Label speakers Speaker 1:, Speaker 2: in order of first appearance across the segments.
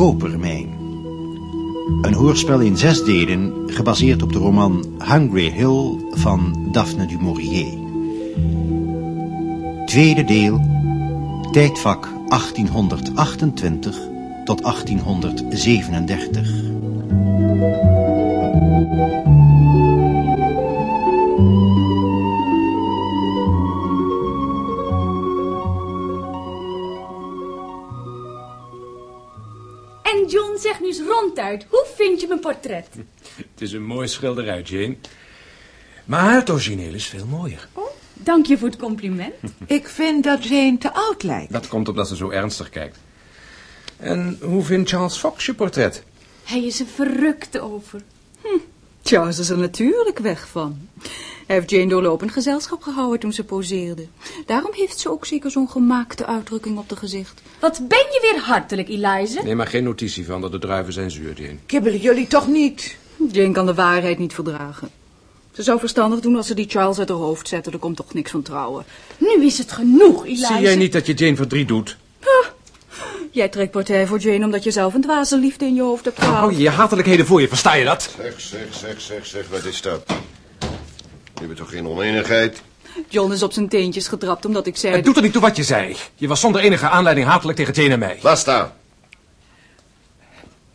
Speaker 1: Kopermijn. Een hoorspel in zes delen, gebaseerd op de roman Hungry Hill van Daphne du Maurier. Tweede deel, tijdvak 1828 tot 1837.
Speaker 2: Hoe vind je mijn portret?
Speaker 3: Het is een mooi schilderij, Jane. Maar het origineel is veel mooier.
Speaker 2: Oh, dank je voor het compliment.
Speaker 4: Ik vind dat Jane te oud lijkt.
Speaker 3: Dat komt omdat ze zo ernstig kijkt. En hoe vindt Charles Fox je portret?
Speaker 2: Hij is er verrukt over.
Speaker 5: Charles is er natuurlijk weg van. Hij heeft Jane doorlopend gezelschap gehouden toen ze poseerde. Daarom heeft ze ook zeker zo'n gemaakte uitdrukking op de gezicht.
Speaker 2: Wat ben je weer hartelijk, Eliza?
Speaker 3: Neem maar geen notitie van dat de druiven zijn zuur, Jane.
Speaker 4: Kibbelen jullie toch niet?
Speaker 5: Jane kan de waarheid niet verdragen. Ze zou verstandig doen als ze die Charles uit haar hoofd zette. Er komt toch niks van trouwen.
Speaker 2: Nu is het genoeg, Eliza.
Speaker 3: Zie jij niet dat je Jane verdriet doet?
Speaker 5: Jij trekt partij voor Jane omdat je zelf een dwaze liefde in je hoofd hebt gehaald.
Speaker 3: Hou je je hatelijkheden voor je, versta je dat?
Speaker 6: Zeg, zeg, zeg, zeg, zeg, wat is dat? Je bent toch geen oneenigheid?
Speaker 5: John is op zijn teentjes getrapt omdat ik zei...
Speaker 3: Het doet er niet toe wat je zei. Je was zonder enige aanleiding hatelijk tegen Jane en mij.
Speaker 6: Basta.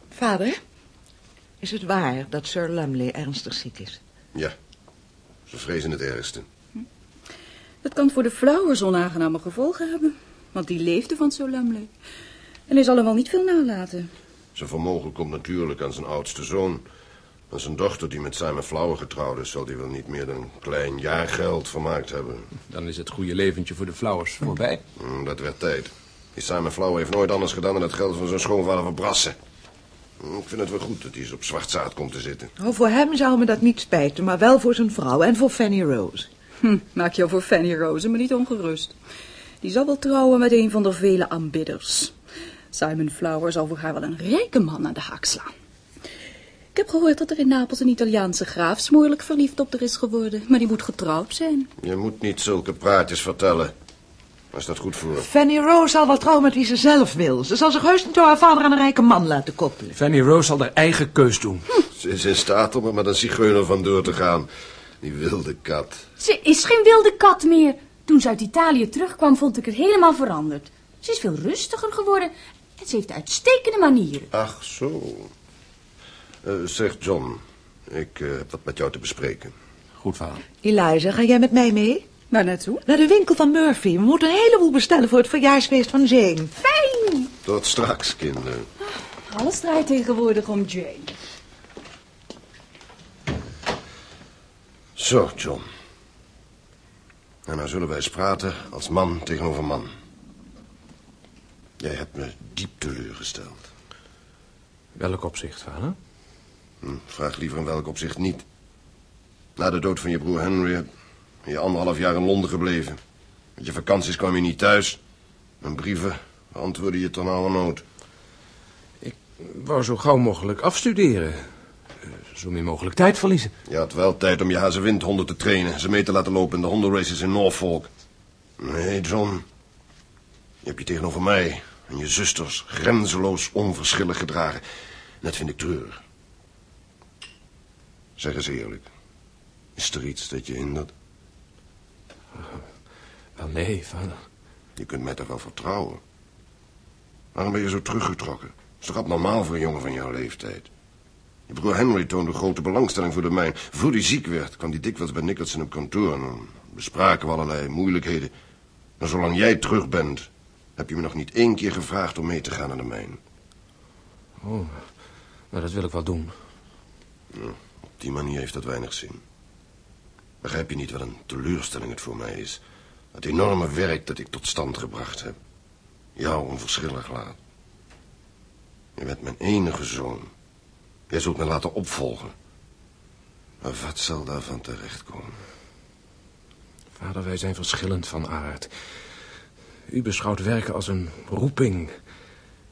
Speaker 4: Vader, is het waar dat Sir Lumley ernstig ziek is?
Speaker 6: Ja, ze vrezen het ergste.
Speaker 5: Het kan voor de Flowers onaangename gevolgen hebben. Want die leefde van Sir Lumley. En hij zal hem wel niet veel nalaten.
Speaker 6: Zijn vermogen komt natuurlijk aan zijn oudste zoon. Aan zijn dochter die met Simon Flower getrouwd is... zal hij wel niet meer dan een klein jaargeld vermaakt hebben.
Speaker 3: Dan is het goede leventje voor de Flowers voorbij.
Speaker 6: Hm, dat werd tijd. Die Simon Flower heeft nooit anders gedaan dan het geld van zijn schoonvader verbrassen. Hm, Ik vind het wel goed dat hij eens op zwart zaad komt te zitten.
Speaker 4: Oh, voor hem zou me dat niet spijten, maar wel voor zijn vrouw en voor Fanny Rose.
Speaker 5: Hm, maak jou voor Fanny Rose maar niet ongerust. Die zal wel trouwen met een van de vele aanbidders. Simon Flower zal voor haar wel een rijke man aan de haak slaan. Ik heb gehoord dat er in Napels een Italiaanse graaf smoorlijk verliefd op haar is geworden. Maar die moet getrouwd zijn.
Speaker 6: Je moet niet zulke praatjes vertellen. Waar is dat goed voor?
Speaker 4: Fanny Rose zal wel trouwen met wie ze zelf wil. Ze zal zich heus niet door haar vader aan een rijke man laten koppelen.
Speaker 3: Fanny Rose zal haar eigen keus doen.
Speaker 6: Ze is in staat om er met een zigeuner vandoor te gaan. Die wilde kat.
Speaker 2: Ze is geen wilde kat meer. Toen ze uit Italië terugkwam, vond ik het helemaal veranderd. Ze is veel rustiger geworden en ze heeft uitstekende manieren.
Speaker 6: Ach, zo. Eh, zeg, John. Ik eh, heb wat met jou te bespreken.
Speaker 3: Goed verhaal.
Speaker 4: Eliza, ga jij met mij mee?
Speaker 5: Waar naartoe?
Speaker 4: Naar de winkel van Murphy. We moeten een heleboel bestellen voor het verjaarsfeest van Jane.
Speaker 2: Fijn!
Speaker 6: Tot straks, kinderen.
Speaker 5: Alles draait tegenwoordig om Jane.
Speaker 6: Zo, John. En nou zullen wij eens praten als man tegenover man. Jij hebt me diep teleurgesteld.
Speaker 3: Welk opzicht, vader?
Speaker 6: Hm, vraag liever in welk opzicht niet. Na de dood van je broer Henry heb je anderhalf jaar in Londen gebleven. Met je vakanties kwam je niet thuis. Mijn brieven beantwoordde je ten alle nood.
Speaker 3: Ik wou zo gauw mogelijk afstuderen. Eh, Zo min mogelijk tijd verliezen.
Speaker 6: Je had wel tijd om je hazewindhonden te trainen. Ze mee te laten lopen in de hondenraces in Norfolk. Nee, John. Je hebt je tegenover mij en je zusters grenzeloos onverschillig gedragen. En dat vind ik treurig. Zeg eens eerlijk. Is er iets dat je hindert?
Speaker 3: Wel nee, vader.
Speaker 6: Je kunt mij toch wel vertrouwen? Waarom ben je zo teruggetrokken? is toch abnormaal voor een jongen van jouw leeftijd? Je broer Henry toonde grote belangstelling voor de mijn. Voor hij ziek werd, kwam hij dikwijls bij Nicholson op kantoor... en dan bespraken we allerlei moeilijkheden. Maar zolang jij terug bent, heb je me nog niet één keer gevraagd om mee te gaan naar de mijn.
Speaker 3: Oh, nou dat wil ik wel doen.
Speaker 6: Op die manier heeft dat weinig zin. Begrijp je niet wat een teleurstelling het voor mij is? Het enorme werk dat ik tot stand gebracht heb. Jou onverschillig laat. Je bent mijn enige zoon. Jij zult me laten opvolgen. Maar wat zal daarvan terechtkomen?
Speaker 3: Vader, wij zijn verschillend van aard. U beschouwt werken als een roeping.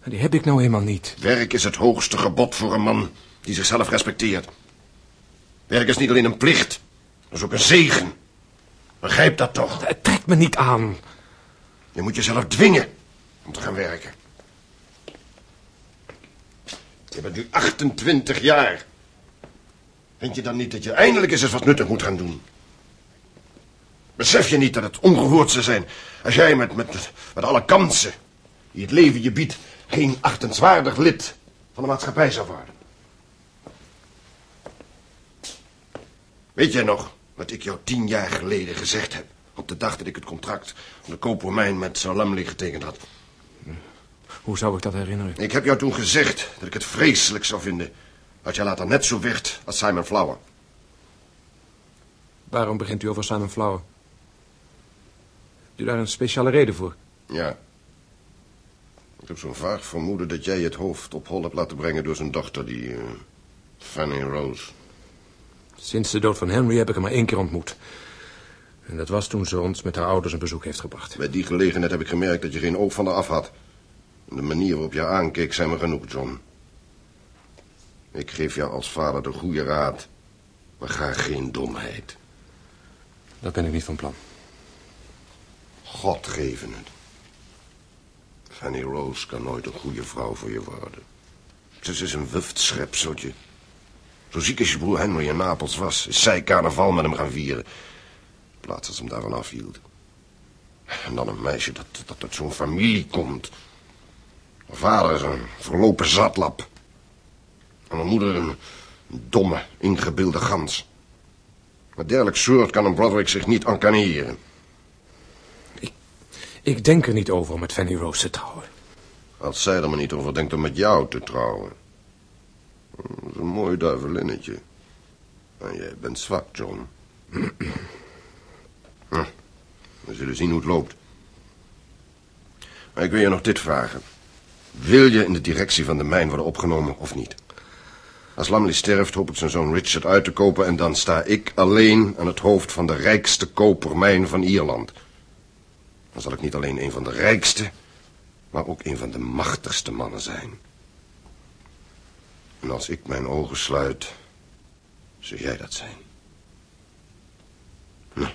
Speaker 3: Die heb ik nou eenmaal niet.
Speaker 6: Werk is het hoogste gebod voor een man die zichzelf respecteert. Werk is niet alleen een plicht, maar is ook een zegen. Begrijp dat toch?
Speaker 3: Het trekt me niet aan.
Speaker 6: Je moet jezelf dwingen om te gaan werken. Je bent nu 28 jaar. Vind je dan niet dat je eindelijk eens eens wat nuttig moet gaan doen? Besef je niet dat het ongehoord zou zijn... als jij met, met, met alle kansen die het leven je biedt... geen achtenswaardig lid van de maatschappij zou worden? Weet jij nog wat ik jou tien jaar geleden gezegd heb... op de dag dat ik het contract van de koopmijn met Lumley getekend had?
Speaker 3: Hoe zou ik dat herinneren?
Speaker 6: Ik heb jou toen gezegd dat ik het vreselijk zou vinden... als jij later net zo werd als Simon Flower.
Speaker 3: Waarom begint u over Simon Flower? U daar een speciale reden voor?
Speaker 6: Ja. Ik heb zo'n vaag vermoeden dat jij het hoofd op hol hebt laten brengen door zijn dochter, die... eh, Fanny Rose.
Speaker 3: Sinds de dood van Henry heb ik hem maar één keer ontmoet. En dat was toen ze ons met haar ouders een bezoek heeft gebracht.
Speaker 6: Bij die gelegenheid heb ik gemerkt dat je geen oog van haar af had. De manier waarop je haar aankeek zijn me genoeg, John. Ik geef jou als vader de goede raad. Maar ga geen domheid.
Speaker 3: Dat ben ik niet van plan.
Speaker 6: God geven het. Fanny Rose kan nooit een goede vrouw voor je worden. Ze is een wuftschepseltje. Zo ziek als je broer Henry in Napels was, is zij carnaval met hem gaan vieren. In plaats dat ze hem daarvan afhield. En dan een meisje dat, dat uit zo'n familie komt. Haar vader is een verlopen zatlap. En mijn moeder een domme, ingebeelde gans. Met dergelijk soort kan een Broderick zich niet encaneren.
Speaker 3: Ik denk er niet over om met Fanny Rose te trouwen.
Speaker 6: Als zij er maar niet over denkt om met jou te trouwen. Dat is een mooi duivelinnetje. Jij bent zwak, John. Hm. We zullen zien hoe het loopt. Maar ik wil je nog dit vragen. Wil je in de directie van de mijn worden opgenomen of niet? Als Lamley sterft, hoop ik zijn zoon Richard uit te kopen... en dan sta ik alleen aan het hoofd van de rijkste kopermijn van Ierland. Dan zal ik niet alleen een van de rijkste... maar ook een van de machtigste mannen zijn. En als ik mijn ogen sluit, zul jij dat zijn. Nou,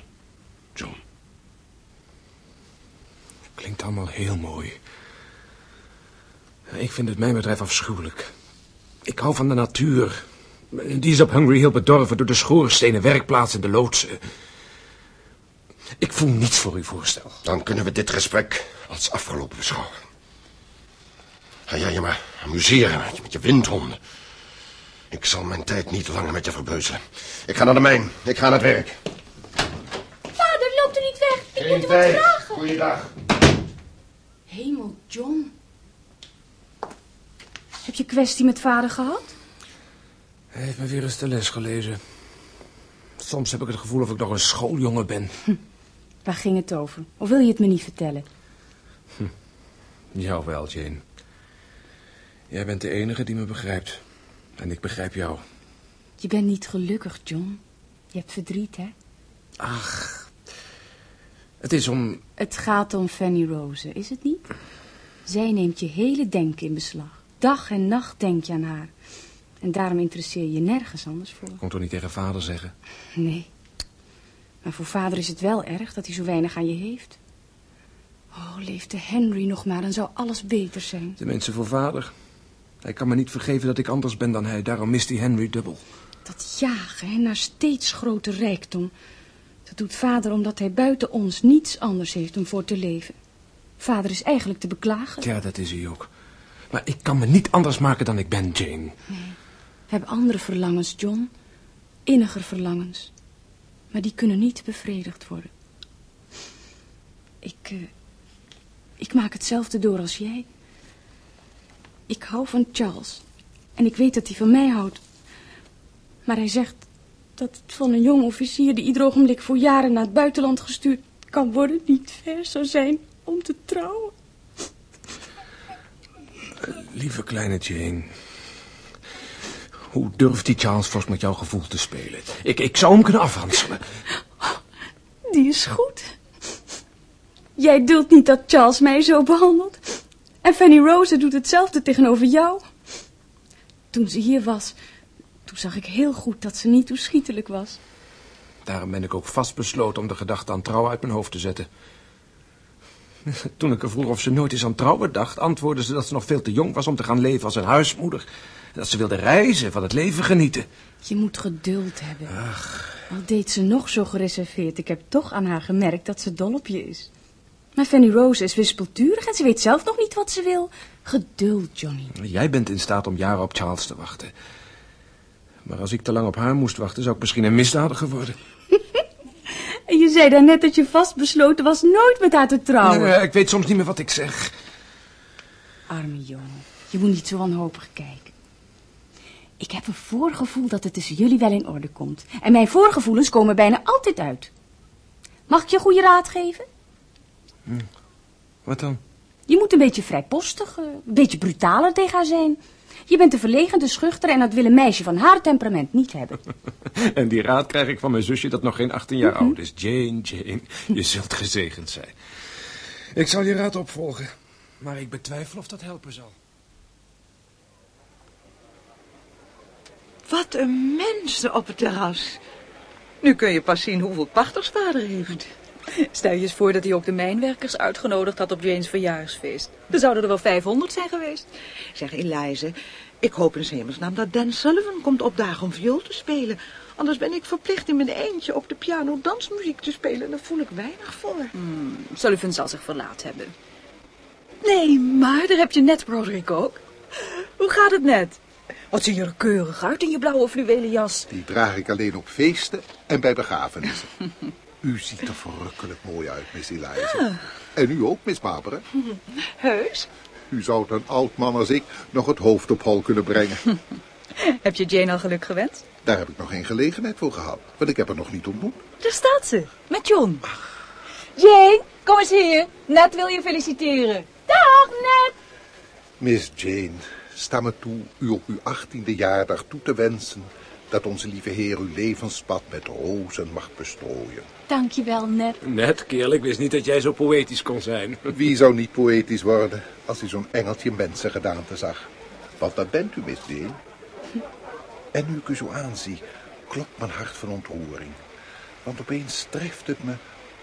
Speaker 6: John.
Speaker 3: Klinkt allemaal heel mooi. Ik vind het mijn bedrijf afschuwelijk. Ik hou van de natuur. Die is op Hungry Hill bedorven door de schoorstenen, werkplaats en de loodsen. Ik voel niets voor uw voorstel.
Speaker 6: Dan kunnen we dit gesprek als afgelopen beschouwen. Ga jij je maar amuseren met je, met je windhonden. Ik zal mijn tijd niet langer met je verbeuzelen. Ik ga naar de mijn. Ik ga aan het werk.
Speaker 2: Vader, loop er niet weg. Ik moet er wat vragen.
Speaker 6: Goeiedag.
Speaker 2: Hemel, John. Heb je kwestie met vader gehad?
Speaker 3: Hij heeft me weer eens de les gelezen. Soms heb ik het gevoel of ik nog een schooljongen ben.
Speaker 2: Waar ging het over? Of wil je het me niet vertellen?
Speaker 3: Jawel, Jane. Jij bent de enige die me begrijpt. En ik begrijp jou.
Speaker 2: Je bent niet gelukkig, John. Je hebt verdriet, hè?
Speaker 3: Ach, het is om...
Speaker 2: Het gaat om Fanny Rose, is het niet? Zij neemt je hele denken in beslag. Dag en nacht denk je aan haar. En daarom interesseer je je nergens anders voor.
Speaker 3: Kon toch niet tegen vader zeggen?
Speaker 2: Nee. Maar voor vader is het wel erg dat hij zo weinig aan je heeft. Oh, leefde Henry nog maar, dan zou alles beter zijn.
Speaker 3: De mensen voor vader. Hij kan me niet vergeven dat ik anders ben dan hij. Daarom mist hij Henry dubbel.
Speaker 2: Dat jagen hè, naar steeds groter rijkdom. Dat doet vader omdat hij buiten ons niets anders heeft om voor te leven. Vader is eigenlijk te beklagen.
Speaker 3: Ja, dat is hij ook. Maar ik kan me niet anders maken dan ik ben, Jane.
Speaker 2: We hebben andere verlangens, John. Inniger verlangens. Maar die kunnen niet bevredigd worden. Ik, eh, ik maak hetzelfde door als jij. Ik hou van Charles. En ik weet dat hij van mij houdt. Maar hij zegt dat het van een jong officier die ieder ogenblik voor jaren naar het buitenland gestuurd kan worden, niet ver zou zijn om te trouwen.
Speaker 3: Lieve kleine Jane. Hoe durft die Charles Vos met jouw gevoel te spelen? Ik, ik zou hem kunnen afhanselen.
Speaker 2: Die is goed. Jij duldt niet dat Charles mij zo behandelt. En Fanny Rose doet hetzelfde tegenover jou. Toen ze hier was, toen zag ik heel goed dat ze niet toeschietelijk was.
Speaker 3: Daarom ben ik ook vastbesloten om de gedachte aan trouwen uit mijn hoofd te zetten. Toen ik er vroeg of ze nooit eens aan trouwen dacht, antwoordde ze dat ze nog veel te jong was om te gaan leven als een huismoeder. Dat ze wilde reizen, van het leven genieten.
Speaker 2: Je moet geduld hebben. Al deed ze nog zo gereserveerd, ik heb toch aan haar gemerkt dat ze dol op je is. Maar Fanny Rose is wispelturig en ze weet zelf nog niet wat ze wil. Geduld, Johnny.
Speaker 3: Jij bent in staat om jaren op Charles te wachten. Maar als ik te lang op haar moest wachten, zou ik misschien een misdadiger worden.
Speaker 2: En je zei daarnet dat je vastbesloten was nooit met haar te trouwen.
Speaker 3: Nee, ik weet soms niet meer wat ik zeg.
Speaker 2: Arme jongen, je moet niet zo wanhopig kijken. Ik heb een voorgevoel dat het tussen jullie wel in orde komt. En mijn voorgevoelens komen bijna altijd uit. Mag ik je een goede raad geven?
Speaker 3: Wat dan?
Speaker 2: Je moet een beetje vrijpostig, eh, een beetje brutaler tegen haar zijn. Je bent te verlegen, te schuchter en dat wil een meisje van haar temperament niet hebben.
Speaker 3: En die raad krijg ik van mijn zusje dat nog geen 18 jaar oud is. Jane, Jane, je zult gezegend zijn. Ik zal je raad opvolgen. Maar ik betwijfel of dat helpen zal.
Speaker 4: Wat een mensen op het terras. Nu kun je pas zien hoeveel pachters vader heeft.
Speaker 5: Stel je eens voor dat hij ook de mijnwerkers uitgenodigd had op Jane's verjaarsfeest. Er zouden er wel 500 zijn geweest.
Speaker 4: Zeg, Elize, ik hoop in 's hemelsnaam dat Dan Sullivan komt opdagen om viool te spelen. Anders ben ik verplicht in mijn eentje op de piano dansmuziek te spelen. En daar voel ik weinig voor.
Speaker 5: Sullivan zal zich verlaat hebben. Nee, maar daar heb je net Broderick ook. Hoe gaat het net? Wat zie je er keurig uit in je blauwe fluwelen jas.
Speaker 7: Die draag ik alleen op feesten en bij begrafenissen. U ziet er verrukkelijk mooi uit, Miss Eliza. En u ook, Miss Barbara.
Speaker 4: Heus?
Speaker 7: U zou een oud man als ik nog het hoofd op hol kunnen brengen.
Speaker 5: Heb je Jane al geluk gewenst?
Speaker 7: Daar heb ik nog geen gelegenheid voor gehad, want ik heb haar nog niet ontmoet.
Speaker 5: Daar staat ze, met John. Jane, kom eens hier. Net wil je feliciteren. Dag, Net.
Speaker 7: Miss Jane, sta me toe u op uw achttiende jaardag toe te wensen... dat onze lieve Heer uw levenspad met rozen mag bestrooien.
Speaker 2: Dankjewel, Ned.
Speaker 3: Net, kerel, ik wist niet dat jij zo poëtisch kon zijn.
Speaker 7: Wie zou niet poëtisch worden als hij zo'n engeltje mensengedaante zag? Want dat bent u, Miss Jane. En nu ik u zo aanzie, klopt mijn hart van ontroering. Want opeens treft het me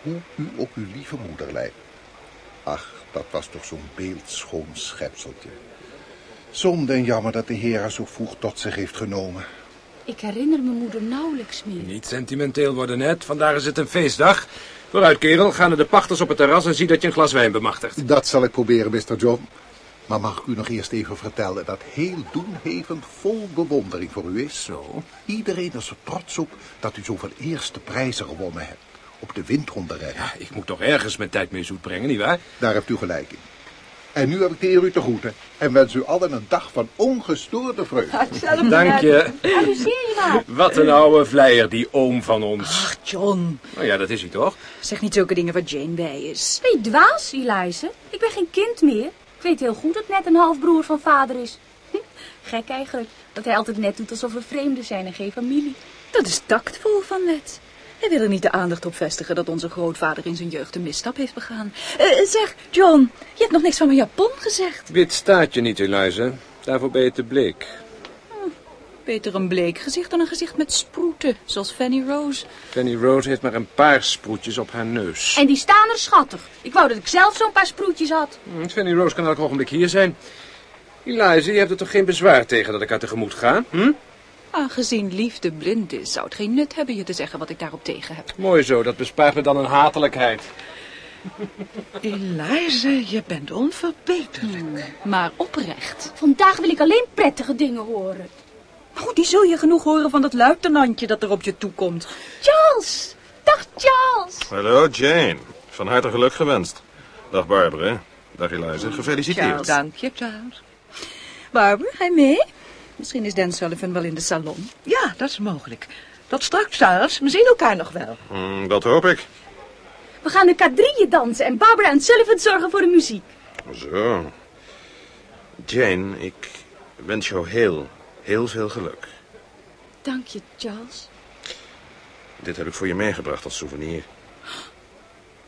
Speaker 7: hoe u op uw lieve moeder lijkt. Ach, dat was toch zo'n beeldschoon schepseltje. Zonde en jammer dat de Heer haar zo vroeg tot zich heeft genomen.
Speaker 2: Ik herinner mijn moeder nauwelijks meer.
Speaker 3: Niet sentimenteel worden, net. Vandaag is het een feestdag. Vooruit, kerel. Ga naar de pachters op het terras en zie dat je een glas wijn bemachtigt.
Speaker 7: Dat zal ik proberen, Mr. John. Maar mag ik u nog eerst even vertellen dat heel Doenhaven vol bewondering voor u is?
Speaker 3: Zo.
Speaker 7: Iedereen is er trots op dat u zoveel eerste prijzen gewonnen hebt. Op de windronderij.
Speaker 3: Ik moet toch ergens mijn tijd mee zoet brengen, nietwaar?
Speaker 7: Daar hebt u gelijk in. En nu heb ik de eer u te groeten. En wens u allen een dag van ongestoorde vreugde.
Speaker 3: Dank je.
Speaker 2: Amuseer je maar.
Speaker 3: Wat een oude vleier, die oom van ons.
Speaker 5: Ach, John.
Speaker 3: Nou ja, dat is hij toch?
Speaker 5: Zeg niet zulke dingen waar Jane bij is.
Speaker 2: Ben je dwaas, Elize? Ik ben geen kind meer. Ik weet heel goed dat Ned een halfbroer van vader is. Hm, Gek eigenlijk, dat hij altijd net doet alsof we vreemden zijn en geen familie.
Speaker 5: Dat is tactvol van Ned. Hij wil er niet de aandacht op vestigen dat onze grootvader in zijn jeugd een misstap heeft begaan. Eh, zeg, John, je hebt nog niks van mijn japon gezegd.
Speaker 3: Wit staat je niet, Eliza. Daarvoor ben je te bleek.
Speaker 5: Beter een bleek gezicht dan een gezicht met sproeten, zoals Fanny Rose.
Speaker 3: Fanny Rose heeft maar een paar sproetjes op haar neus.
Speaker 2: En die staan er schattig. Ik wou dat ik zelf zo'n paar sproetjes had.
Speaker 3: Hm, Fanny Rose kan elk ogenblik hier zijn. Eliza, je hebt er toch geen bezwaar tegen dat ik haar tegemoet ga? Hm?
Speaker 5: Aangezien liefde blind is, zou het geen nut hebben je te zeggen wat ik daarop tegen heb.
Speaker 3: Mooi zo, dat bespaart me dan een hatelijkheid.
Speaker 4: Elize, je bent onverbeterlijk.
Speaker 5: Maar oprecht.
Speaker 2: Vandaag wil ik alleen prettige dingen horen.
Speaker 5: Oh, die zul je genoeg horen van dat luitenantje dat er op je toekomt.
Speaker 2: Charles! Dag, Charles!
Speaker 6: Hallo, Jane. Van harte geluk gewenst. Dag, Barbara. Dag, Eliza. Gefeliciteerd.
Speaker 4: Dank je, Charles.
Speaker 5: Barbara, ga je mee? Misschien is Dan Sullivan wel in de salon.
Speaker 4: Ja, dat is mogelijk. Tot straks, Charles. We zien elkaar nog wel.
Speaker 6: Hmm, dat hoop ik.
Speaker 2: We gaan de quadrille dansen en Barbara en Sullivan zorgen voor de muziek.
Speaker 6: Zo. Jane, ik wens jou heel, heel veel geluk.
Speaker 2: Dank je, Charles.
Speaker 6: Dit heb ik voor je meegebracht als souvenir.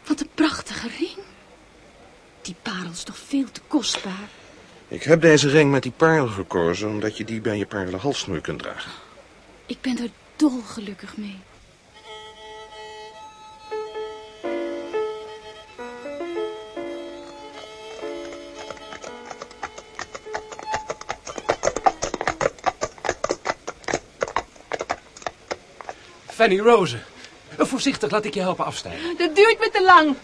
Speaker 2: Wat een prachtige ring. Die parel is toch veel te kostbaar.
Speaker 6: Ik heb deze ring met die parel gekozen... omdat je die bij je parelhalssnoer kunt dragen.
Speaker 2: Ik ben er dolgelukkig mee.
Speaker 3: Fanny Rose. Voorzichtig, laat ik je helpen afstijgen.
Speaker 8: Dat duurt me te lang.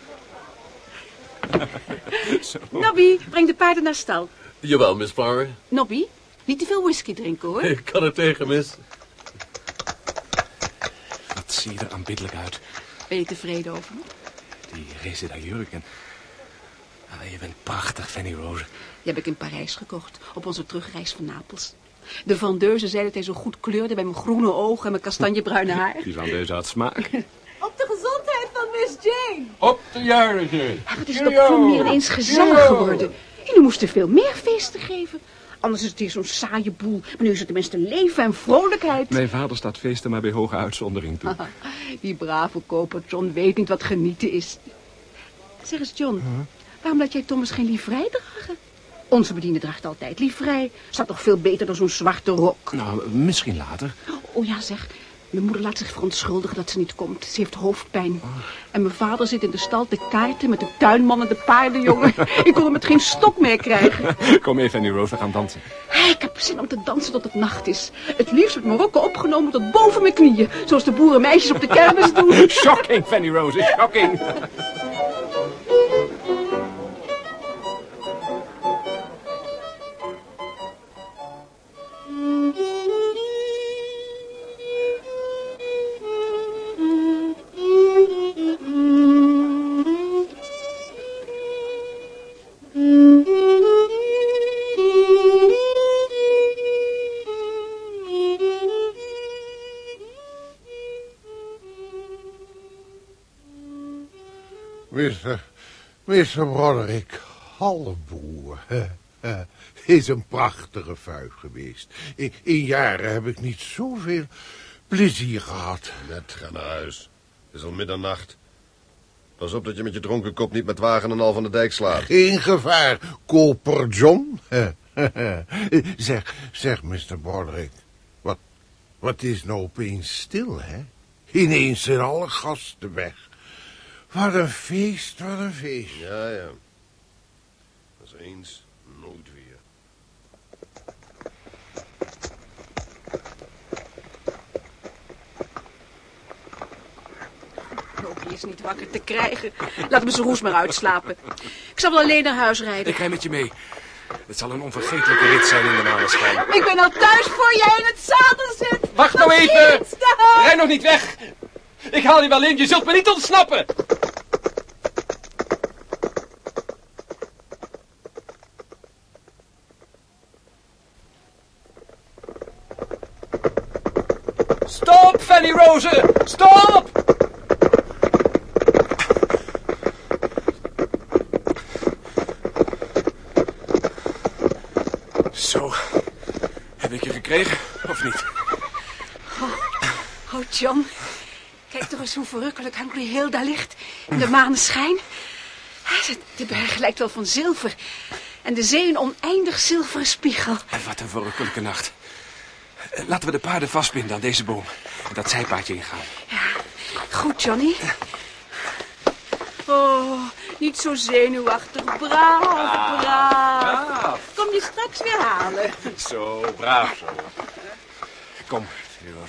Speaker 8: Nobby, breng de paarden naar stal.
Speaker 9: Jawel, Miss Flower.
Speaker 8: Nobby, niet te veel whisky drinken hoor.
Speaker 9: Ik kan er tegen, miss.
Speaker 3: Wat zie je er aanbiddelijk uit.
Speaker 8: Ben je tevreden over me?
Speaker 3: Die recida jurk en... Ah, je bent prachtig, Fanny Rose.
Speaker 8: Die heb ik in Parijs gekocht, op onze terugreis van Napels. De vendeuse zei dat hij zo goed kleurde bij mijn groene ogen en mijn kastanjebruine haar.
Speaker 3: Die vendeuse had smaak.
Speaker 8: Op de gezondheid van Miss Jane.
Speaker 9: Op de jarige.
Speaker 8: Ja, wat is het op Ploemmeer ineens gezellig geworden. Moesten veel meer feesten geven. Anders is het hier zo'n saaie boel. Maar nu is het tenminste leven en vrolijkheid.
Speaker 3: Mijn vader staat feesten maar bij hoge uitzondering toe.
Speaker 8: Die brave koper John weet niet wat genieten is. Zeg eens, John, waarom laat jij Thomas geen livrei dragen? Onze bediende draagt altijd livrei. Staat toch veel beter dan zo'n zwarte rok.
Speaker 3: Nou, misschien later.
Speaker 8: Oh ja, zeg. Mijn moeder laat zich verontschuldigen dat ze niet komt. Ze heeft hoofdpijn. En mijn vader zit in de stal te kaarten met de tuinman en de paardenjongen. Ik kon hem met geen stok meer krijgen.
Speaker 3: Kom mee, Fanny Rose, we gaan dansen.
Speaker 8: Hey, ik heb zin om te dansen tot het nacht is. Het liefst met mijn rokken opgenomen tot boven mijn knieën. Zoals de boerenmeisjes op de kermis doen.
Speaker 3: Shocking, Fanny Rose, shocking.
Speaker 7: Mr. Broderick, halleboer. Is een prachtige fuik geweest. In, in jaren heb ik niet zoveel plezier gehad.
Speaker 6: Net, ga naar huis. Het is al middernacht. Pas op dat je met je dronken kop niet met wagen en al van de dijk slaat.
Speaker 7: Geen gevaar, koper John. zeg, zeg, Mr. Broderick. Wat, wat is nou opeens stil, hè? Ineens zijn alle gasten weg. Wat een feest, wat een feest.
Speaker 6: Ja, ja. Dat is eens, nooit weer.
Speaker 8: Die is niet wakker te krijgen. Laat me zijn roes maar uitslapen. Ik zal wel alleen naar huis rijden.
Speaker 3: Ik rij met je mee. Het zal een onvergetelijke rit zijn in de maneschijn.
Speaker 8: Ik ben al thuis voor jij in het zadel zit.
Speaker 3: Wacht nou
Speaker 8: Nog
Speaker 3: even! Rij nog niet weg! Ik haal je wel in, je zult me niet ontsnappen! Stop! Zo, heb ik je gekregen, of niet?
Speaker 8: Oh, John. Kijk toch eens hoe verrukkelijk Hungry Hill daar ligt. In de maneschijn. De, de berg lijkt wel van zilver. En de zee een oneindig zilveren spiegel.
Speaker 3: En wat een verrukkelijke nacht. Laten we de paarden vastbinden aan deze boom. Dat zijpaadje ingaan.
Speaker 8: Goed, Johnny. Oh, niet zo zenuwachtig. Braaf, braaf. Kom je straks weer halen.
Speaker 3: Zo, braaf zo. Kom,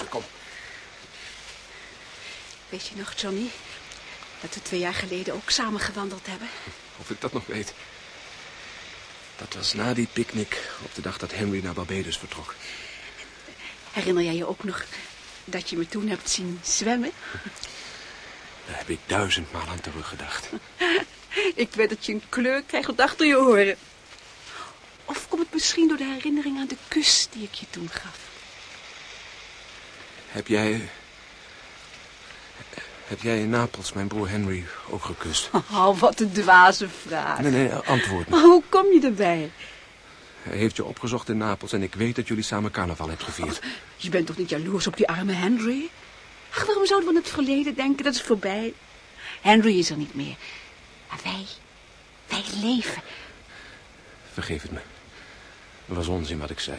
Speaker 3: kom.
Speaker 8: Weet je nog, Johnny, dat we twee jaar geleden ook samen gewandeld hebben?
Speaker 3: Of ik dat nog weet. Dat was na die picknick op de dag dat Henry naar Barbados vertrok.
Speaker 8: Herinner jij je ook nog dat je me toen hebt zien zwemmen?
Speaker 3: Daar heb ik duizendmaal aan teruggedacht.
Speaker 8: Ik weet dat je een kleur krijgt achter je oren. Of komt het misschien door de herinnering aan de kus die ik je toen gaf?
Speaker 3: Heb jij... Heb jij in Napels mijn broer Henry ook gekust?
Speaker 8: Oh, wat een dwaze vraag.
Speaker 3: Nee, nee, antwoord me.
Speaker 8: Maar hoe kom je erbij?
Speaker 3: Hij heeft je opgezocht in Napels en ik weet dat jullie samen carnaval hebben gevierd.
Speaker 8: Je bent toch niet jaloers op die arme Henry? Ach, waarom zouden we aan het verleden denken? Dat is voorbij. Henry is er niet meer. Maar wij, wij leven.
Speaker 3: Vergeef het me. Het was onzin wat ik zei.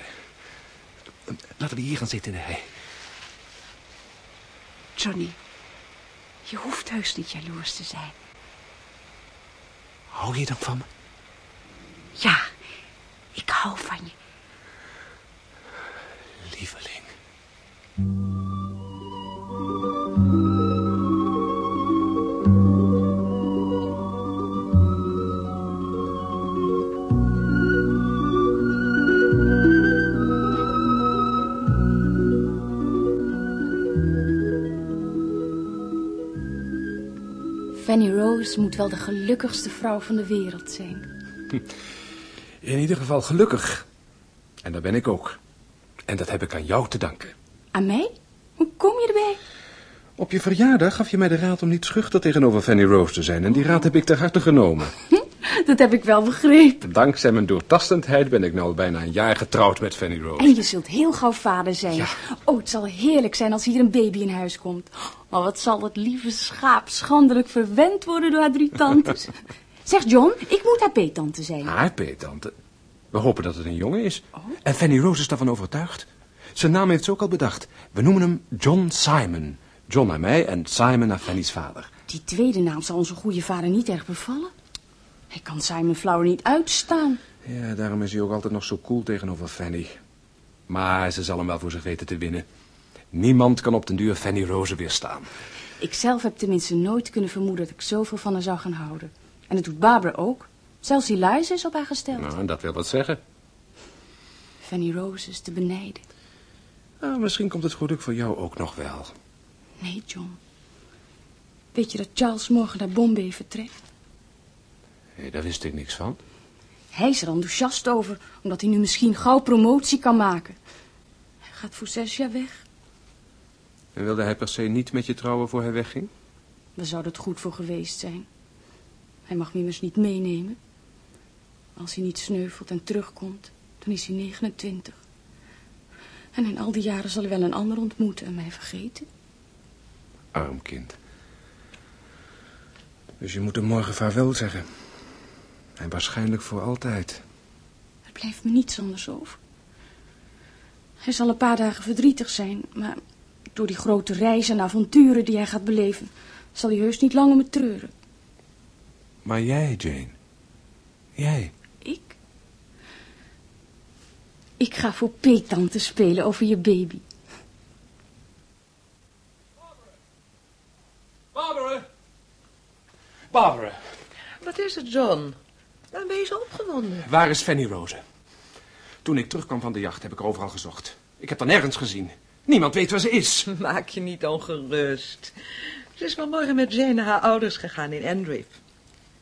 Speaker 3: Laten we hier gaan zitten in de hei.
Speaker 8: Johnny, je hoeft heus niet jaloers te zijn.
Speaker 3: Hou je dan van me?
Speaker 8: Ja, ik hou van je.
Speaker 3: Lieveling.
Speaker 2: Fanny Rose moet wel de gelukkigste vrouw van de wereld zijn.
Speaker 3: In ieder geval gelukkig. En dat ben ik ook. En dat heb ik aan jou te danken.
Speaker 2: Aan mij? Hoe kom je erbij?
Speaker 3: Op je verjaardag gaf je mij de raad om niet schuchter tegenover Fanny Rose te zijn. En die raad heb ik ter harte genomen.
Speaker 2: Dat heb ik wel begrepen.
Speaker 3: Dankzij mijn doortastendheid ben ik nu al bijna een jaar getrouwd met Fanny Rose.
Speaker 2: En je zult heel gauw vader zijn.
Speaker 3: Ja.
Speaker 2: Oh, het zal heerlijk zijn als hier een baby in huis komt. Maar wat zal het lieve schaap schandelijk verwend worden door haar drie tantes. zeg John, ik moet haar peetante zijn.
Speaker 3: Haar peetante. We hopen dat het een jongen is. En Fanny Rose is daarvan overtuigd. Zijn naam heeft ze ook al bedacht. We noemen hem John Simon. John naar mij en Simon naar Fanny's vader.
Speaker 2: Die tweede naam zal onze goede vader niet erg bevallen. Hij kan Simon Flower niet uitstaan.
Speaker 3: Ja, daarom is hij ook altijd nog zo cool tegenover Fanny. Maar ze zal hem wel voor zich weten te winnen. Niemand kan op den duur Fanny Rose weerstaan.
Speaker 2: Ik zelf heb tenminste nooit kunnen vermoeden dat ik zoveel van haar zou gaan houden. En dat doet Barbara ook. Zelfs Eliza is op haar gesteld.
Speaker 3: Nou, dat wil wat zeggen.
Speaker 2: Fanny Rose is te benijden.
Speaker 3: Nou, misschien komt het geluk voor jou ook nog wel.
Speaker 2: Nee, John. Weet je dat Charles morgen naar Bombay vertrekt?
Speaker 3: Nee, daar wist ik niks van.
Speaker 2: Hij is er enthousiast over, omdat hij nu misschien gauw promotie kan maken. Hij gaat voor zes jaar weg.
Speaker 3: En wilde hij per se niet met je trouwen voor hij wegging?
Speaker 2: Waar zou dat goed voor geweest zijn? Hij mag me immers niet meenemen. Als hij niet sneuvelt en terugkomt, dan is hij 29. En in al die jaren zal hij wel een ander ontmoeten en mij vergeten.
Speaker 3: Arm kind. Dus je moet hem morgen vaarwel zeggen. En waarschijnlijk voor altijd.
Speaker 2: Er blijft me niets anders over. Hij zal een paar dagen verdrietig zijn, maar door die grote reizen en avonturen die hij gaat beleven, zal hij heus niet lang om me treuren.
Speaker 3: Maar jij, Jane. Jij.
Speaker 2: Ik? Ik ga voor peetante spelen over je baby.
Speaker 3: Barbara! Barbara,
Speaker 4: Wat is het, John? Dan ben je zo opgewonden.
Speaker 3: waar is Fanny Rose? Toen ik terugkwam van de jacht heb ik er overal gezocht. Ik heb haar nergens gezien. Niemand weet waar ze is.
Speaker 4: Maak je niet ongerust. Ze is vanmorgen met Jane naar haar ouders gegaan in Andrew.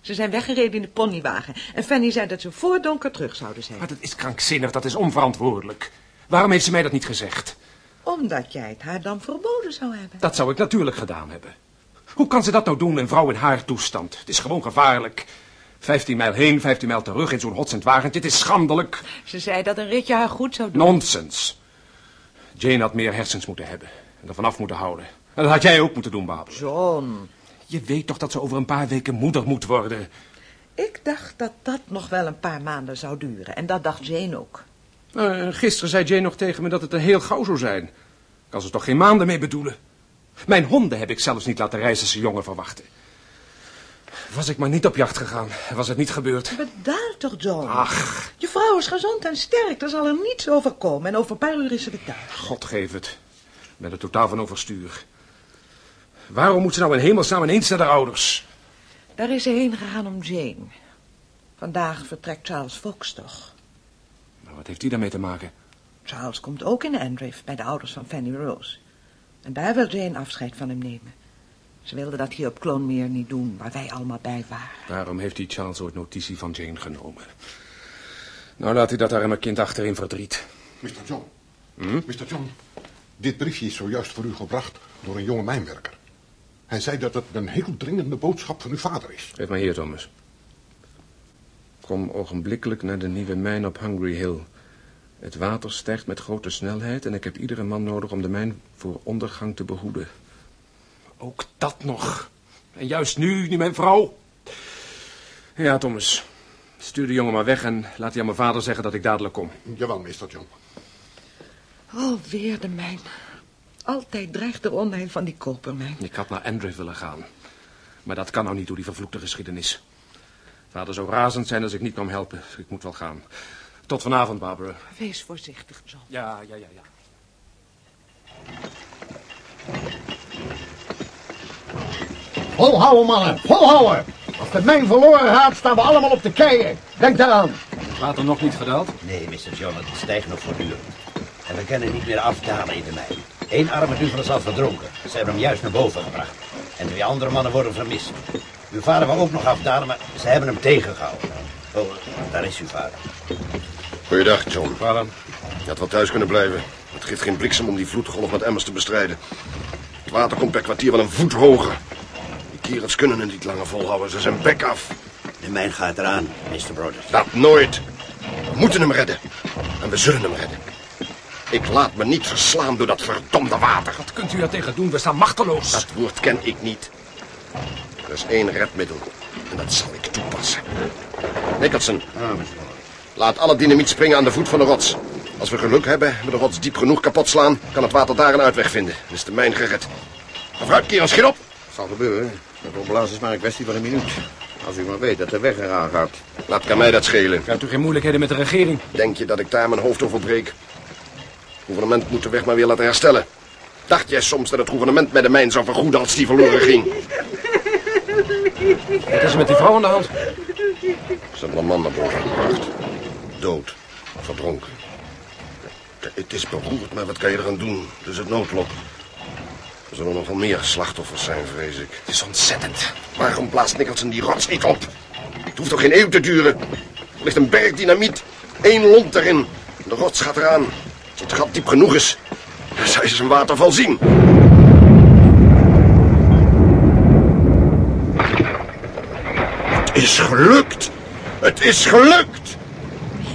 Speaker 4: Ze zijn weggereden in de ponywagen. En Fanny zei dat ze voor donker terug zouden zijn.
Speaker 3: Maar dat is krankzinnig, dat is onverantwoordelijk. Waarom heeft ze mij dat niet gezegd?
Speaker 4: Omdat jij het haar dan verboden zou hebben.
Speaker 3: Dat zou ik natuurlijk gedaan hebben. Hoe kan ze dat nou doen, een vrouw in haar toestand? Het is gewoon gevaarlijk. Vijftien mijl heen, vijftien mijl terug in zo'n hotsend wagentje. Het is schandelijk.
Speaker 4: Ze zei dat een ritje haar goed zou doen.
Speaker 3: Nonsens. Jane had meer hersens moeten hebben. En er vanaf moeten houden. En dat had jij ook moeten doen, Barbara.
Speaker 4: John,
Speaker 3: Je weet toch dat ze over een paar weken moeder moet worden?
Speaker 4: ik dacht dat dat nog wel een paar maanden zou duren. En dat dacht Jane ook.
Speaker 3: Eh, gisteren zei Jane nog tegen me dat het er heel gauw zou zijn. Kan ze toch geen maanden mee bedoelen? Mijn honden heb ik zelfs niet laten Rijzerse jongen verwachten. Was ik maar niet op jacht gegaan, was het niet gebeurd.
Speaker 4: Bedaar toch, John.
Speaker 3: Ach,
Speaker 4: Je vrouw is gezond en sterk. Er zal er niets overkomen. En over een paar uur is ze weer thuis.
Speaker 3: God geef het. Ik ben er totaal van overstuur. Waarom moet ze nou in hemelsnaam ineens naar de ouders?
Speaker 4: Daar is ze heen gegaan om Jane. Vandaag vertrekt Charles Fox toch.
Speaker 3: Maar wat heeft die daarmee te maken?
Speaker 4: Charles komt ook in Andrew bij de ouders van Fanny Rose. En daar wil Jane afscheid van hem nemen. Ze wilde dat hier op Clonmere niet doen, waar wij allemaal bij waren.
Speaker 3: Waarom heeft die Charles ooit notitie van Jane genomen? Nou, laat hij dat arme kind achterin verdriet.
Speaker 7: Mr. John.
Speaker 3: Hm?
Speaker 7: Mr. John, dit briefje is zojuist voor u gebracht door een jonge mijnwerker. Hij zei dat het een heel dringende boodschap van uw vader is.
Speaker 3: Geef maar hier, Thomas. Kom ogenblikkelijk naar de nieuwe mijn op Hungry Hill. Het water stijgt met grote snelheid en ik heb iedere man nodig om de mijn voor ondergang te behoeden. Ook dat nog. En juist nu, nu mijn vrouw. Ja, Thomas. Stuur de jongen maar weg en laat hij aan mijn vader zeggen dat ik dadelijk kom.
Speaker 7: Jawel, Mr. John.
Speaker 4: Alweer de mijn. Altijd dreigt er onheil van die kopermijn.
Speaker 3: Ik had naar Andrew willen gaan. Maar dat kan nou niet door die vervloekte geschiedenis. Vader zou razend zijn als ik niet kwam helpen. Ik moet wel gaan. Tot vanavond, Barbara.
Speaker 4: Wees voorzichtig, John.
Speaker 3: Ja, ja, ja, ja.
Speaker 10: Volhouden, mannen, volhouden. Als de mijn verloren gaat, staan we allemaal op de keien. Denk daaraan.
Speaker 11: Het water nog niet gedaald?
Speaker 12: Nee, Mr. John, het stijgt nog voortdurend. En we kunnen niet meer afdalen in de mijn. Eén arme duvel is al verdronken. Ze hebben hem juist naar boven gebracht. En twee andere mannen worden vermist. Uw vader wou ook nog afdalen, maar ze hebben hem tegengehouden. Oh, daar is uw vader.
Speaker 6: Goeiedag, John. Vader. Je had wel thuis kunnen blijven. Het geeft geen bliksem om die vloedgolf met emmers te bestrijden. Het water komt per kwartier wel een voet hoger. Die kerels kunnen het niet langer volhouden. Ze zijn bek af.
Speaker 12: De mijn gaat eraan, Mr. Broders.
Speaker 6: Dat nooit. We moeten hem redden. En we zullen hem redden. Ik laat me niet verslaan door dat verdomde water.
Speaker 3: Wat kunt u daar tegen doen? We staan machteloos.
Speaker 6: Dat woord ken ik niet. Er is één redmiddel. En dat zal ik toepassen. Nicholson. Laat alle dynamiet springen aan de voet van de rots. Als we geluk hebben en we de rots diep genoeg kapot slaan... kan het water daar een uitweg vinden. Dan is de mijn gered. Vooruit, kerel, schiet op.
Speaker 11: zal gebeuren. Dat opblazen is maar een kwestie van een minuut. Als u maar weet dat de weg eraan gaat.
Speaker 6: Laat kan mij dat schelen.
Speaker 3: Hebt u geen moeilijkheden met de regering?
Speaker 6: Denk je dat ik daar mijn hoofd over breek? Het gouvernement moet de weg maar weer laten herstellen. Dacht jij soms dat het gouvernement met de mijn zou vergoeden als die verloren ging?
Speaker 3: Wat is er met die vrouw aan de hand?
Speaker 6: Ze hebben een man naar boven gebracht. Dood. Verdronken. Het is beroerd, maar wat kan je eraan doen? Het is het noodlot. Er zullen nog wel meer slachtoffers zijn, vrees ik.
Speaker 3: Het is ontzettend.
Speaker 6: Waarom blaast Nicholson die rots niet op? Het hoeft toch geen eeuw te duren? Er ligt een berg dynamiet. Eén lont erin. De rots gaat eraan. Het gat diep genoeg is, zou je zijn waterval zien. Het is gelukt. Het is gelukt.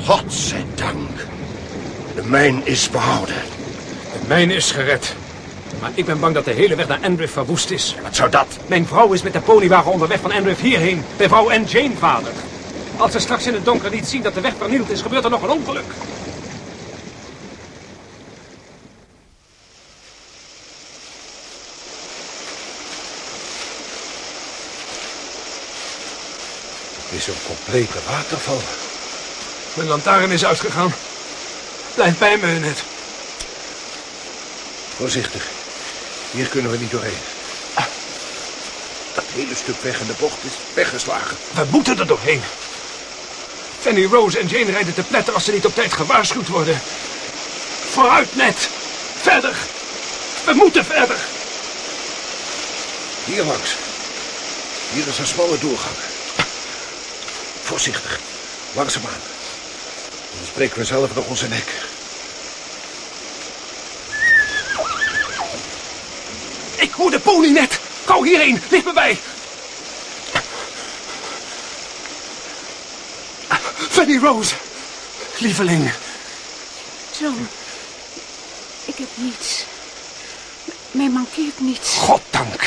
Speaker 6: Godzijdank. De mijn is behouden.
Speaker 3: De mijn is gered. Maar ik ben bang dat de hele weg naar Andriff verwoest is.
Speaker 6: Wat zou dat?
Speaker 3: Mijn vrouw is met de ponywagen onderweg van Andriff hierheen. Mijn vrouw en Jane, vader. Als ze straks in het donker niet zien dat de weg vernield is, gebeurt er nog een ongeluk.
Speaker 7: Is een complete waterval.
Speaker 3: Mijn lantaarn is uitgegaan. Blijf bij me, net.
Speaker 7: Voorzichtig. Hier kunnen we niet doorheen. Dat hele stuk weg in de bocht is weggeslagen.
Speaker 3: We moeten er doorheen. Fanny Rose en Jane rijden te pletten als ze niet op tijd gewaarschuwd worden. Vooruit, net. Verder. We moeten verder.
Speaker 7: Hier langs. Hier is een smalle doorgang. Voorzichtig. Langzaamaan. Dan spreken we zelf nog onze nek.
Speaker 3: Ik hoor de pony net. Gauw hierheen. Ligt me bij. Fanny Rose. Lieveling.
Speaker 8: John, ik heb niets. M- Mij mankeert niets.
Speaker 3: Goddank.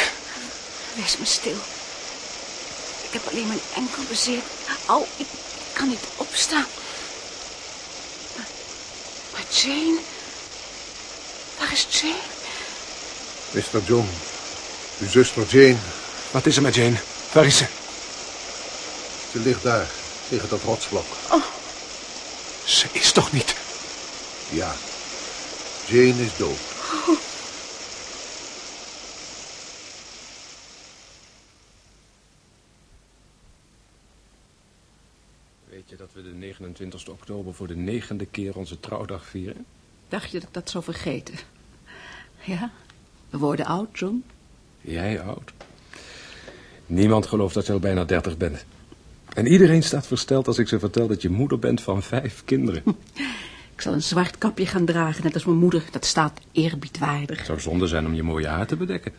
Speaker 8: Wees me stil. Ik heb alleen mijn enkel bezeerd. Au, ik, ik kan niet opstaan. Maar, maar Jane... Waar is Jane?
Speaker 7: Mr. John. Uw zuster Jane.
Speaker 3: Wat is er met Jane? Waar is ze?
Speaker 7: Ze ligt daar. Tegen dat rotsblok.
Speaker 3: Ze is toch niet...
Speaker 7: Ja. Jane is dood.
Speaker 3: Weet je dat we de 29 oktober voor de negende keer onze trouwdag vieren?
Speaker 8: Dacht je dat ik dat zou vergeten? Ja, we worden oud, John.
Speaker 3: Jij oud. Niemand gelooft dat je al bijna 30 bent. En iedereen staat versteld als ik ze vertel dat je moeder bent van vijf kinderen.
Speaker 8: Ik zal een zwart kapje gaan dragen, net als mijn moeder. Dat staat eerbiedwaardig.
Speaker 3: Het zou zonde zijn om je mooie haar te bedekken.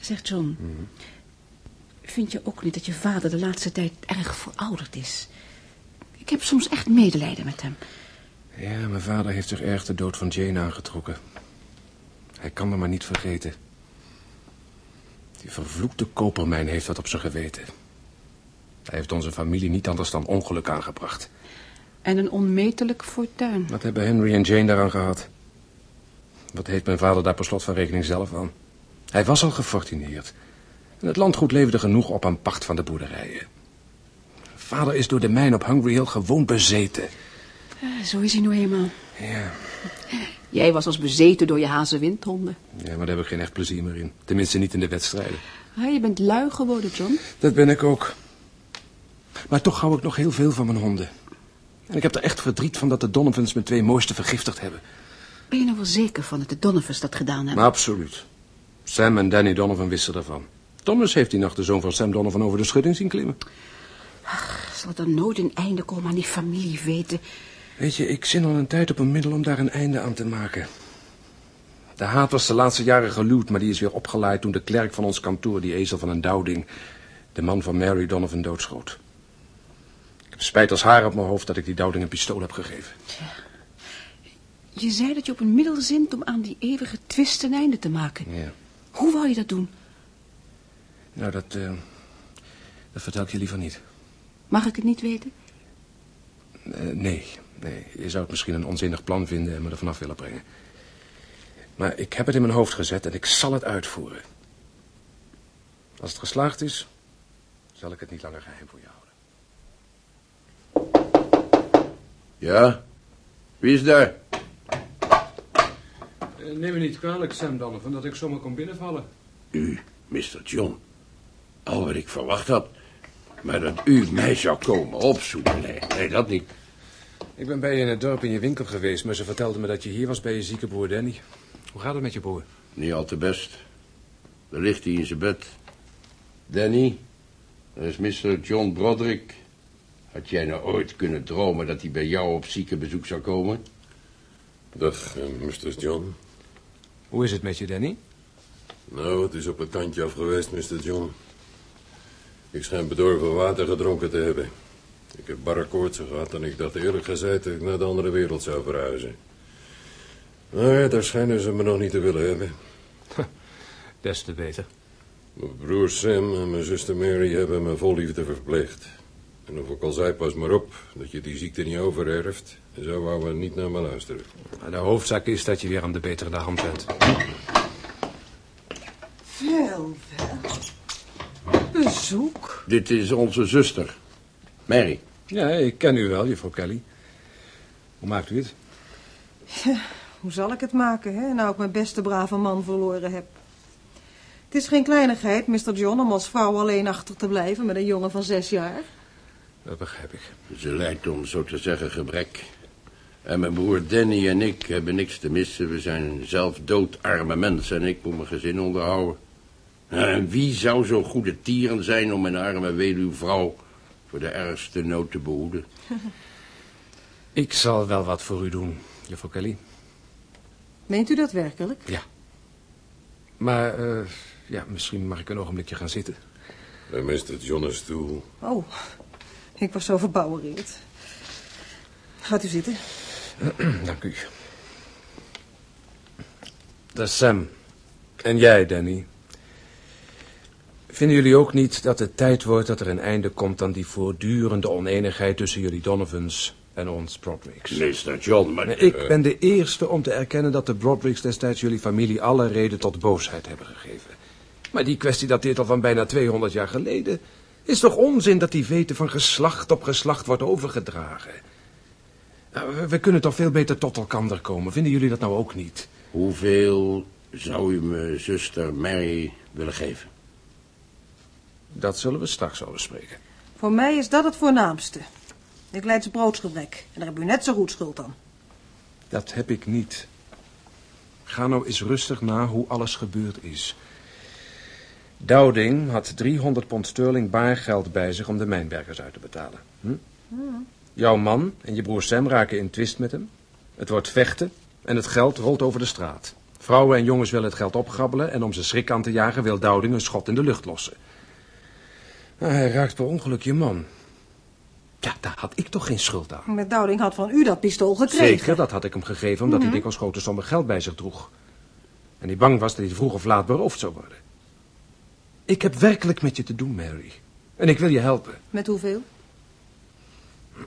Speaker 8: Zeg, John. Vind je ook niet dat je vader de laatste tijd erg verouderd is? Ik heb soms echt medelijden met hem.
Speaker 3: Ja, mijn vader heeft zich erg de dood van Jane aangetrokken. Hij kan me maar niet vergeten. Die vervloekte kopermijn heeft wat op zijn geweten. Hij heeft onze familie niet anders dan ongeluk aangebracht.
Speaker 8: En een onmetelijk fortuin.
Speaker 3: Wat hebben Henry en Jane daaraan gehad? Wat heeft mijn vader daar per slot van rekening zelf aan? Hij was al gefortuneerd. En het landgoed leverde genoeg op aan pacht van de boerderijen. Vader is door de mijn op Hungry Hill gewoon bezeten.
Speaker 8: Eh, Zo is hij nou eenmaal.
Speaker 3: Ja,
Speaker 8: Jij was als bezeten door je hazenwindhonden.
Speaker 3: ja, maar daar heb ik geen echt plezier meer in. Tenminste niet in de wedstrijden.
Speaker 8: Ah, je bent lui geworden, John.
Speaker 3: Dat ben ik ook. Maar toch hou ik nog heel veel van mijn honden. En ik heb er echt verdriet van dat de Donovans mijn twee mooiste vergiftigd hebben.
Speaker 8: Ben je nou wel zeker van dat de Donovans dat gedaan hebben?
Speaker 3: Maar absoluut. Sam en Danny Donovan wisten ervan. Thomas heeft die nacht de zoon van Sam Donovan over de schutting zien klimmen.
Speaker 8: Zal er nooit een einde komen aan die familie weten?
Speaker 3: Weet je, ik zin al een tijd op een middel om daar een einde aan te maken. De haat was de laatste jaren geluwd, maar die is weer opgeleid toen de klerk van ons kantoor, die ezel van een Dowding, de man van Mary Donovan doodschoot. Ik heb spijt als haar op mijn hoofd dat ik die Dowding een pistool heb gegeven.
Speaker 8: Je zei dat je op een middel zint om aan die eeuwige twist een einde te maken.
Speaker 3: Ja.
Speaker 8: Hoe wou je dat doen?
Speaker 3: Nou, dat, eh, dat vertel ik je liever niet.
Speaker 8: Mag ik het niet weten?
Speaker 3: Eh, nee, nee. Je zou het misschien een onzinnig plan vinden en me er vanaf willen brengen. Maar ik heb het in mijn hoofd gezet en ik zal het uitvoeren. Als het geslaagd is, zal ik het niet langer geheim voor je houden.
Speaker 11: Ja? Wie is daar?
Speaker 3: Eh, neem me niet kwalijk, Sam Donovan, dat ik zomaar kom binnenvallen.
Speaker 11: U, Mr. John. Al wat ik verwacht had. Maar dat u mij zou komen opzoeken, nee, nee, dat niet.
Speaker 3: Ik ben bij je in het dorp in je winkel geweest, maar ze vertelde me dat je hier was bij je zieke broer Danny. Hoe gaat het met je broer?
Speaker 11: Niet al te best. Daar ligt hij in zijn bed. Danny, dat is Mr. John Broderick. Had jij nou ooit kunnen dromen dat hij bij jou op ziekenbezoek zou komen?
Speaker 13: Dag, eh, Mr. John.
Speaker 3: Hoe is het met je, Danny?
Speaker 13: Nou, het is op het kantje af geweest, Mr. John. Ik schijn bedorven water gedronken te hebben. Ik heb barre koortsen gehad en ik dacht eerlijk gezegd dat ik naar de andere wereld zou verhuizen. Maar daar schijnen ze me nog niet te willen hebben.
Speaker 3: Des te beter.
Speaker 13: Mijn broer Sam en mijn zuster Mary hebben me vol liefde verpleegd. En of ik al zei, pas maar op dat je die ziekte niet overerft. En zo wou we niet naar me luisteren.
Speaker 3: De hoofdzaak is dat je weer aan de betere hand bent.
Speaker 14: Wel, wel. Bezoek?
Speaker 11: Dit is onze zuster, Mary.
Speaker 3: Ja, ik ken u wel, juffrouw Kelly. Hoe maakt u het?
Speaker 14: Ja, hoe zal ik het maken, hè, nou ik mijn beste brave man verloren heb? Het is geen kleinigheid, Mr. John, om als vrouw alleen achter te blijven met een jongen van zes jaar.
Speaker 3: Dat begrijp ik.
Speaker 11: Ze lijkt om zo te zeggen gebrek. En mijn broer Danny en ik hebben niks te missen. We zijn zelf doodarme mensen en ik moet mijn gezin onderhouden. En wie zou zo goede tieren zijn om een arme weduwvrouw voor de ergste nood te behoeden?
Speaker 3: Ik zal wel wat voor u doen, juffrouw Kelly.
Speaker 14: Meent u dat werkelijk?
Speaker 3: Ja. Maar, eh, ja, misschien mag ik een ogenblikje gaan zitten.
Speaker 13: En Mr. John een stoel.
Speaker 14: Oh, ik was zo verbouwereerd. Gaat u zitten.
Speaker 3: Dank u. Dat is Sam. En jij, Danny. Vinden jullie ook niet dat het tijd wordt dat er een einde komt aan die voortdurende oneenigheid tussen jullie Donovans en ons Brodricks?
Speaker 11: Mr. John, maar...
Speaker 3: Nee, Ik ben de eerste om te erkennen dat de Brodricks destijds jullie familie alle reden tot boosheid hebben gegeven. Maar die kwestie dateert al van bijna 200 jaar geleden. Is toch onzin dat die weten van geslacht op geslacht wordt overgedragen? Nou, we- we kunnen toch veel beter tot elkander komen. Vinden jullie dat nou ook niet?
Speaker 11: Hoeveel zou u mijn zuster Mary willen geven?
Speaker 3: Dat zullen we straks wel bespreken.
Speaker 14: Voor mij is dat het voornaamste. Ik leid ze broodsgebrek. En daar heb u net zo goed schuld aan.
Speaker 3: Dat heb ik niet. Ga nou eens rustig na hoe alles gebeurd is. Dowding had 300 pond sterling baargeld bij zich om de mijnwerkers uit te betalen. Hm? Jouw man en je broer Sam raken in twist met hem. Het wordt vechten en het geld rolt over de straat. Vrouwen en jongens willen het geld opgrabbelen en om ze schrik aan te jagen wil Dowding een schot in de lucht lossen. Nou, hij raakt per ongeluk je man. Ja, daar had ik toch geen schuld aan.
Speaker 14: Met Dowding had van u dat pistool gekregen.
Speaker 3: Zeker, dat had ik hem gegeven omdat hij
Speaker 14: Mhm.
Speaker 3: dikwijls grote sommen geld bij zich droeg. En hij bang was dat hij vroeg of laat beroofd zou worden. Ik heb werkelijk met je te doen, Mary. En ik wil je helpen.
Speaker 14: Met hoeveel?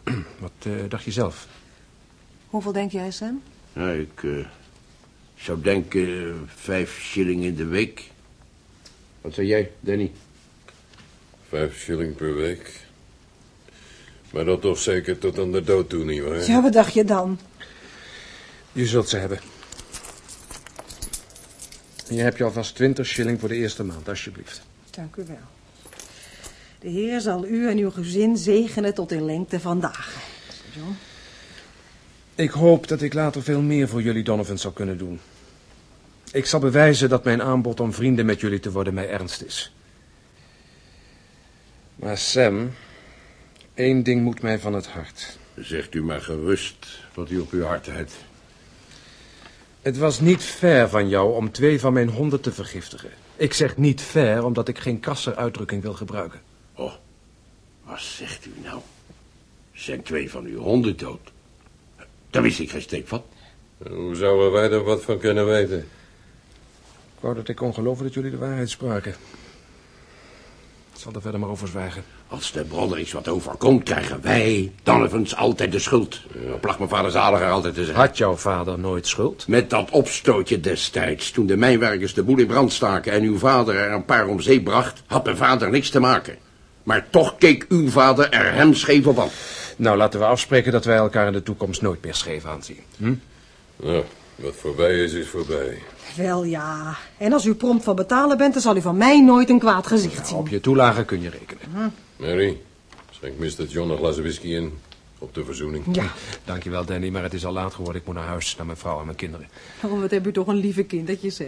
Speaker 3: Wat eh, dacht je zelf?
Speaker 14: Hoeveel denk jij, Sam?
Speaker 11: Nou, ik eh, zou denken eh, vijf shilling in de week. Wat zei jij, Danny?
Speaker 13: Vijf shilling per week. Maar dat toch zeker tot aan de dood toe, nietwaar?
Speaker 14: Ja, wat dacht je dan?
Speaker 3: Je zult ze hebben. Hier heb je alvast 20 shilling voor de eerste maand, alsjeblieft.
Speaker 14: Dank u wel. De Heer zal u en uw gezin zegenen tot in lengte van dagen. John.
Speaker 3: Ik hoop dat ik later veel meer voor jullie Donovan zal kunnen doen. Ik zal bewijzen dat mijn aanbod om vrienden met jullie te worden mij ernst is. Maar Sam, één ding moet mij van het hart.
Speaker 11: Zegt u maar gerust wat u op uw hart hebt.
Speaker 3: Het was niet fair van jou om twee van mijn honden te vergiftigen. Ik zeg niet fair omdat ik geen krasser uitdrukking wil gebruiken.
Speaker 11: Oh, wat zegt u nou? Zijn twee van uw honden dood? Daar wist ik geen steek van.
Speaker 13: Hoe zouden wij er wat van kunnen weten?
Speaker 3: Ik wou dat ik kon geloven dat jullie de waarheid spraken. Ik zal er verder maar over zwijgen.
Speaker 11: Als de Broderick's wat overkomt, krijgen wij, Donovans, altijd de schuld. Dat placht mijn vader zaliger altijd te zeggen.
Speaker 3: Had jouw vader nooit schuld?
Speaker 11: Met dat opstootje destijds, toen de mijnwerkers de boel in brand staken... en uw vader er een paar om zee bracht, had mijn vader niks te maken. Maar toch keek uw vader er hem scheef op aan.
Speaker 3: Nou, laten we afspreken dat wij elkaar in de toekomst nooit meer scheef aanzien. Hm?
Speaker 13: Nou, wat voorbij is, is voorbij.
Speaker 4: Wel ja, en als u prompt van betalen bent, dan zal u van mij nooit een kwaad gezicht zien.
Speaker 3: Op je toelage kun je rekenen.
Speaker 13: Mary, schenk Mr. John een glas whisky in. Op de verzoening.
Speaker 4: Ja.
Speaker 3: Dankjewel, Danny, maar het is al laat geworden. Ik moet naar huis, naar mijn vrouw en mijn kinderen.
Speaker 4: Oh, wat heb u toch een lieve kindertje, zeg.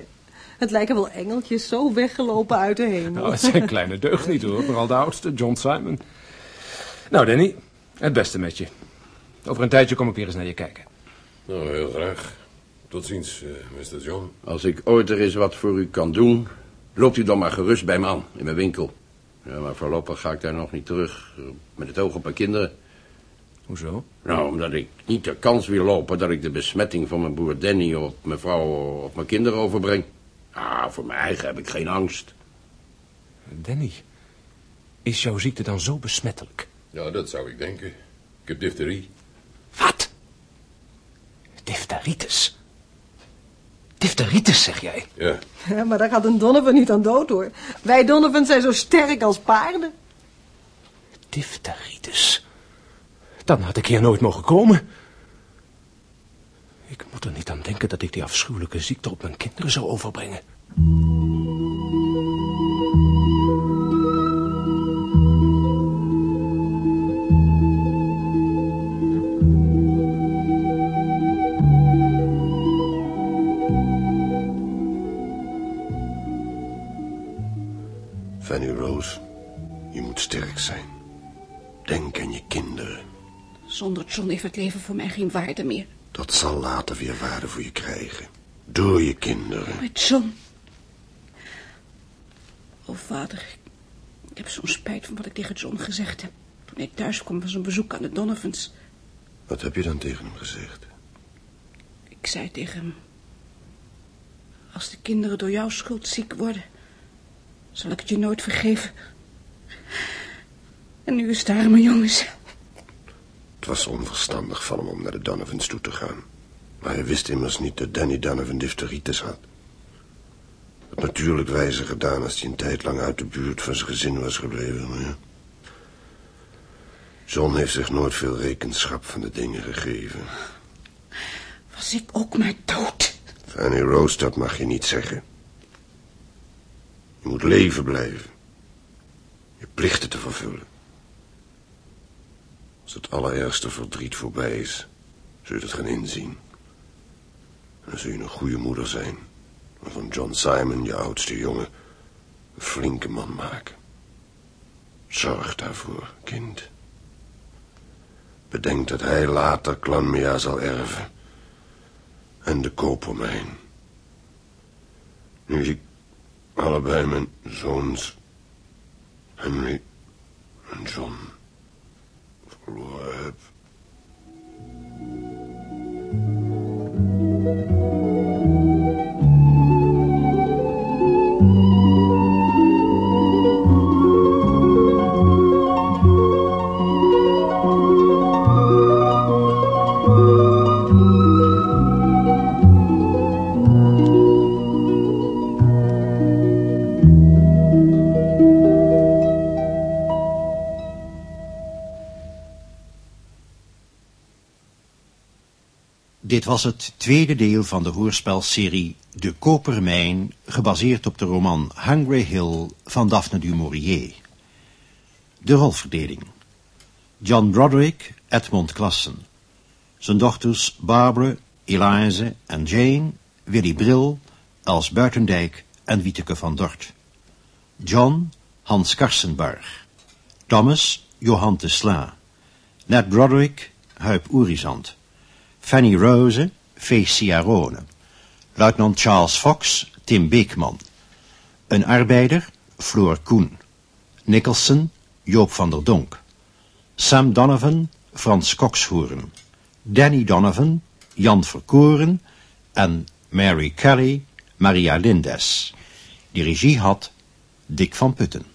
Speaker 4: Het lijken wel engeltjes zo weggelopen uit de hemel.
Speaker 3: Nou, het zijn kleine deugnieten hoor, vooral de oudste, John Simon. Nou, Danny, het beste met je. Over een tijdje kom ik weer eens naar je kijken.
Speaker 13: Nou, heel graag. Tot ziens, eh, Mr. John.
Speaker 11: Als ik ooit er eens wat voor u kan doen, loopt u dan maar gerust bij me aan, in mijn winkel. Ja, maar voorlopig ga ik daar nog niet terug, met het oog op mijn kinderen.
Speaker 3: Hoezo?
Speaker 11: Nou, omdat ik niet de kans wil lopen dat ik de besmetting van mijn broer Danny op mijn vrouw of mijn kinderen overbreng. Ah, voor mijn eigen heb ik geen angst.
Speaker 3: Danny, is jouw ziekte dan zo besmettelijk?
Speaker 13: Ja, dat zou ik denken. Ik heb difterie.
Speaker 3: Wat? Diphtheritis? Diphtheritis, zeg jij?
Speaker 13: Ja.
Speaker 4: Ja, maar daar gaat een Donovan niet aan dood, hoor. Wij Donovan zijn zo sterk als paarden.
Speaker 3: Diphtheritis. Dan had ik hier nooit mogen komen. Ik moet er niet aan denken dat ik die afschuwelijke ziekte op mijn kinderen zou overbrengen.
Speaker 6: Sterk zijn. Denk aan je kinderen.
Speaker 8: Zonder John heeft het leven voor mij geen waarde meer.
Speaker 6: Dat zal later weer waarde voor je krijgen. Door je kinderen.
Speaker 8: Maar John... Oh, vader, ik heb zo'n spijt van wat ik tegen John gezegd heb. Toen hij thuis kwam van zijn bezoek aan de Donovans.
Speaker 6: Wat heb je dan tegen hem gezegd?
Speaker 8: Ik zei tegen hem... Als de kinderen door jouw schuld ziek worden... zal ik het je nooit vergeven. En nu is het arme jongens.
Speaker 6: Het was onverstandig van hem om naar de Donovans toe te gaan. Maar hij wist immers niet dat Danny Donovan difteritis had. Het natuurlijk wijzer gedaan als hij een tijd lang uit de buurt van zijn gezin was gebleven, maar ja. John heeft zich nooit veel rekenschap van de dingen gegeven.
Speaker 8: Was ik ook maar dood.
Speaker 6: Fanny Rose, dat mag je niet zeggen. Je moet leven blijven. Je plichten te vervullen. Als het allerergste verdriet voorbij is, zul je dat gaan inzien. Dan zul je een goede moeder zijn. En van John Simon, je oudste jongen, een flinke man maken. Zorg daarvoor, kind. Bedenk dat hij later Clanmea zal erven. En de kopermijn. Nu ik allebei mijn zoons, Henry en John, verloren heb.
Speaker 1: Dit was het tweede deel van de hoorspelserie De Kopermijn, gebaseerd op de roman Hungry Hill van Daphne du Maurier. De rolverdeling. John Broderick, Edmund Klassen. Zijn dochters Barbara, Elize en Jane, Willy Brill, Els Buitendijk en Wieteke van Dort. John, Hans Karsenbarg. Thomas, Johan de Sla. Ned Broderick, Huip Oerizant. Fanny Rose, Fees Ciarone. Luitenant Charles Fox, Tim Beekman. Een arbeider, Floor Koen. Nicholson, Joop van der Donk. Sam Donovan, Frans Kokshoeren. Danny Donovan, Jan Verkoren en Mary Kelly, Maria Lindes. Die regie had Dick van Putten.